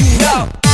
you know.